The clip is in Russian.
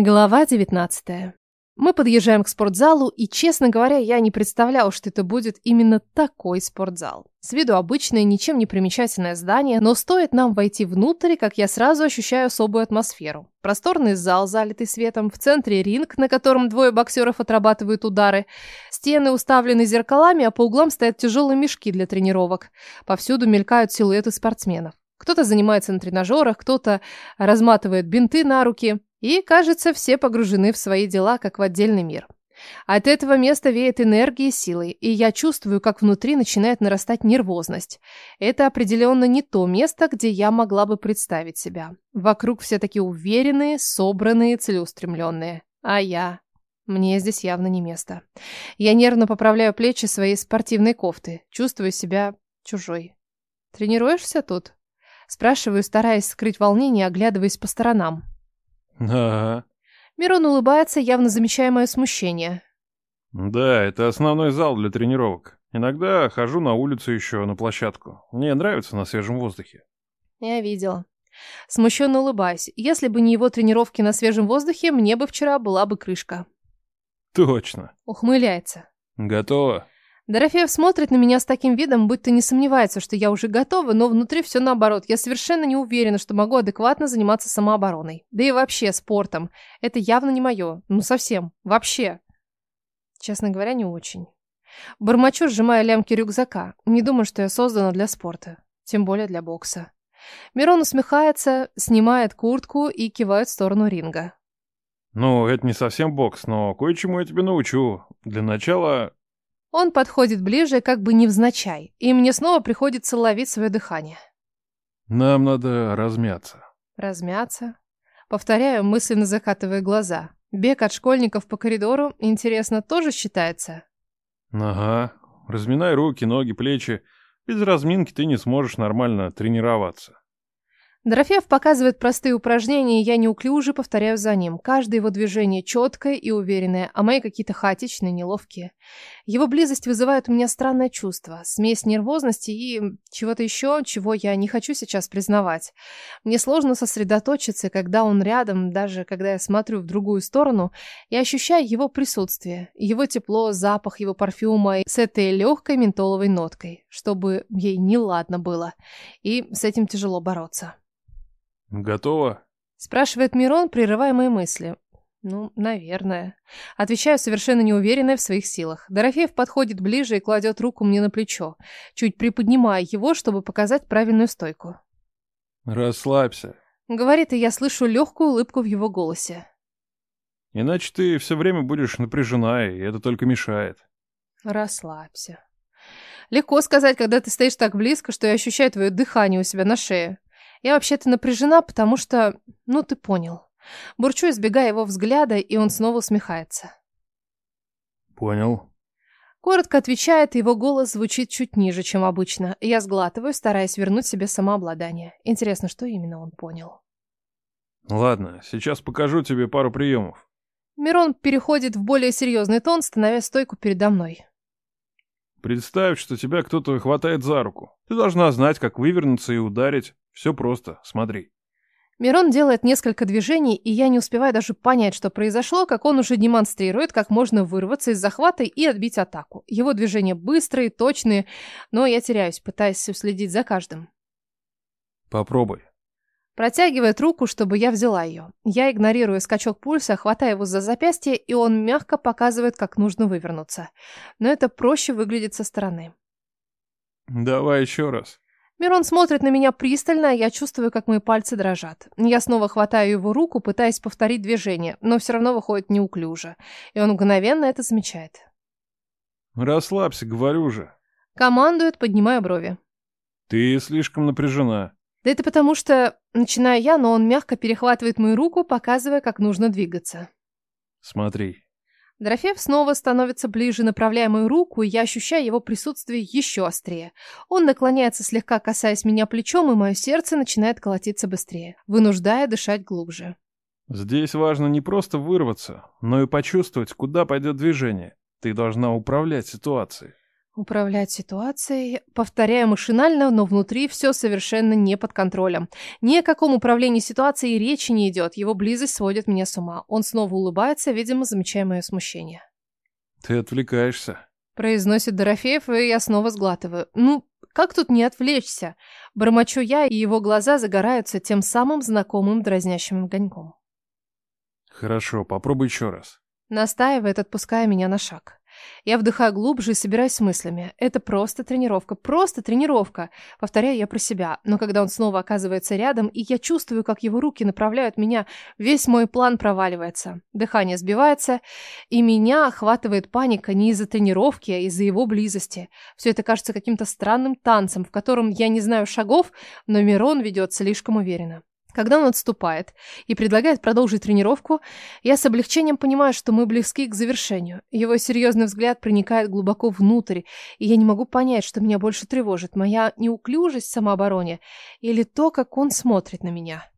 Глава 19. Мы подъезжаем к спортзалу, и, честно говоря, я не представлял, что это будет именно такой спортзал. С виду обычное, ничем не примечательное здание, но стоит нам войти внутрь, как я сразу ощущаю особую атмосферу. Просторный зал, залитый светом, в центре ринг, на котором двое боксеров отрабатывают удары. Стены уставлены зеркалами, а по углам стоят тяжелые мешки для тренировок. Повсюду мелькают силуэты спортсменов. Кто-то занимается на тренажерах, кто-то разматывает бинты на руки. И, кажется, все погружены в свои дела, как в отдельный мир. От этого места веет энергией и силой, и я чувствую, как внутри начинает нарастать нервозность. Это определенно не то место, где я могла бы представить себя. Вокруг все такие уверенные, собранные, целеустремленные. А я... Мне здесь явно не место. Я нервно поправляю плечи своей спортивной кофты, чувствую себя чужой. «Тренируешься тут?» Спрашиваю, стараясь скрыть волнение, оглядываясь по сторонам. Ага. Мирон улыбается, явно замечая мое смущение. Да, это основной зал для тренировок. Иногда хожу на улицу еще, на площадку. Мне нравится на свежем воздухе. Я видела. Смущенно улыбаюсь. Если бы не его тренировки на свежем воздухе, мне бы вчера была бы крышка. Точно. Ухмыляется. Готово? Дорофеев смотрит на меня с таким видом, будто не сомневается, что я уже готова, но внутри все наоборот. Я совершенно не уверена, что могу адекватно заниматься самообороной. Да и вообще спортом. Это явно не мое. Ну совсем. Вообще. Честно говоря, не очень. Бормочу, сжимая лямки рюкзака. Не думаю, что я создана для спорта. Тем более для бокса. Мирон усмехается, снимает куртку и кивает в сторону ринга. Ну, это не совсем бокс, но кое-чему я тебе научу. Для начала он подходит ближе, как бы невзначай, и мне снова приходится ловить свое дыхание. Нам надо размяться. Размяться? Повторяю, мысленно закатывая глаза. Бег от школьников по коридору, интересно, тоже считается? Ага. Разминай руки, ноги, плечи. Без разминки ты не сможешь нормально тренироваться. Дорофеев показывает простые упражнения, и я неуклюже повторяю за ним. Каждое его движение четкое и уверенное, а мои какие-то хаотичные, неловкие. Его близость вызывает у меня странное чувство, смесь нервозности и чего-то еще, чего я не хочу сейчас признавать. Мне сложно сосредоточиться, когда он рядом, даже когда я смотрю в другую сторону, и ощущаю его присутствие, его тепло, запах его парфюма с этой легкой ментоловой ноткой, чтобы ей неладно было, и с этим тяжело бороться. «Готово?» Спрашивает Мирон, прерывая мои мысли. Ну, наверное. Отвечаю совершенно неуверенная в своих силах. Дорофеев подходит ближе и кладет руку мне на плечо, чуть приподнимая его, чтобы показать правильную стойку. «Расслабься», — говорит, и я слышу легкую улыбку в его голосе. «Иначе ты все время будешь напряжена, и это только мешает». «Расслабься». Легко сказать, когда ты стоишь так близко, что я ощущаю твое дыхание у себя на шее. Я вообще-то напряжена, потому что... Ну, ты понял. Бурчу, избегая его взгляда, и он снова усмехается. Понял. Коротко отвечает, его голос звучит чуть ниже, чем обычно. Я сглатываю, стараясь вернуть себе самообладание. Интересно, что именно он понял. Ладно, сейчас покажу тебе пару приемов. Мирон переходит в более серьезный тон, становясь стойку передо мной. Представь, что тебя кто-то хватает за руку. Ты должна знать, как вывернуться и ударить. Все просто, смотри. Мирон делает несколько движений, и я не успеваю даже понять, что произошло, как он уже демонстрирует, как можно вырваться из захвата и отбить атаку. Его движения быстрые, точные, но я теряюсь, пытаясь уследить за каждым. Попробуй. Протягивает руку, чтобы я взяла ее. Я игнорирую скачок пульса, хватаю его за запястье, и он мягко показывает, как нужно вывернуться. Но это проще выглядит со стороны. Давай еще раз. Мирон смотрит на меня пристально, а я чувствую, как мои пальцы дрожат. Я снова хватаю его руку, пытаясь повторить движение, но все равно выходит неуклюже. И он мгновенно это замечает. «Расслабься, говорю же». Командует, поднимая брови. «Ты слишком напряжена». Да это потому что... Начинаю я, но он мягко перехватывает мою руку, показывая, как нужно двигаться. «Смотри, Дорофеев снова становится ближе, направляя мою руку, и я ощущаю его присутствие еще острее. Он наклоняется, слегка касаясь меня плечом, и мое сердце начинает колотиться быстрее, вынуждая дышать глубже. Здесь важно не просто вырваться, но и почувствовать, куда пойдет движение. Ты должна управлять ситуацией. Управлять ситуацией, повторяя машинально, но внутри все совершенно не под контролем. Ни о каком управлении ситуацией речи не идет, его близость сводит меня с ума. Он снова улыбается, видимо, замечая мое смущение. Ты отвлекаешься. Произносит Дорофеев, и я снова сглатываю. Ну, как тут не отвлечься? Бормочу я, и его глаза загораются тем самым знакомым дразнящим огоньком. Хорошо, попробуй еще раз. Настаивает, отпуская меня на шаг. Я вдыхаю глубже и собираюсь с мыслями. Это просто тренировка, просто тренировка. Повторяю я про себя. Но когда он снова оказывается рядом, и я чувствую, как его руки направляют меня, весь мой план проваливается. Дыхание сбивается, и меня охватывает паника не из-за тренировки, а из-за его близости. Все это кажется каким-то странным танцем, в котором я не знаю шагов, но Мирон ведет слишком уверенно. Когда он отступает и предлагает продолжить тренировку, я с облегчением понимаю, что мы близки к завершению. Его серьезный взгляд проникает глубоко внутрь, и я не могу понять, что меня больше тревожит, моя неуклюжесть в самообороне или то, как он смотрит на меня.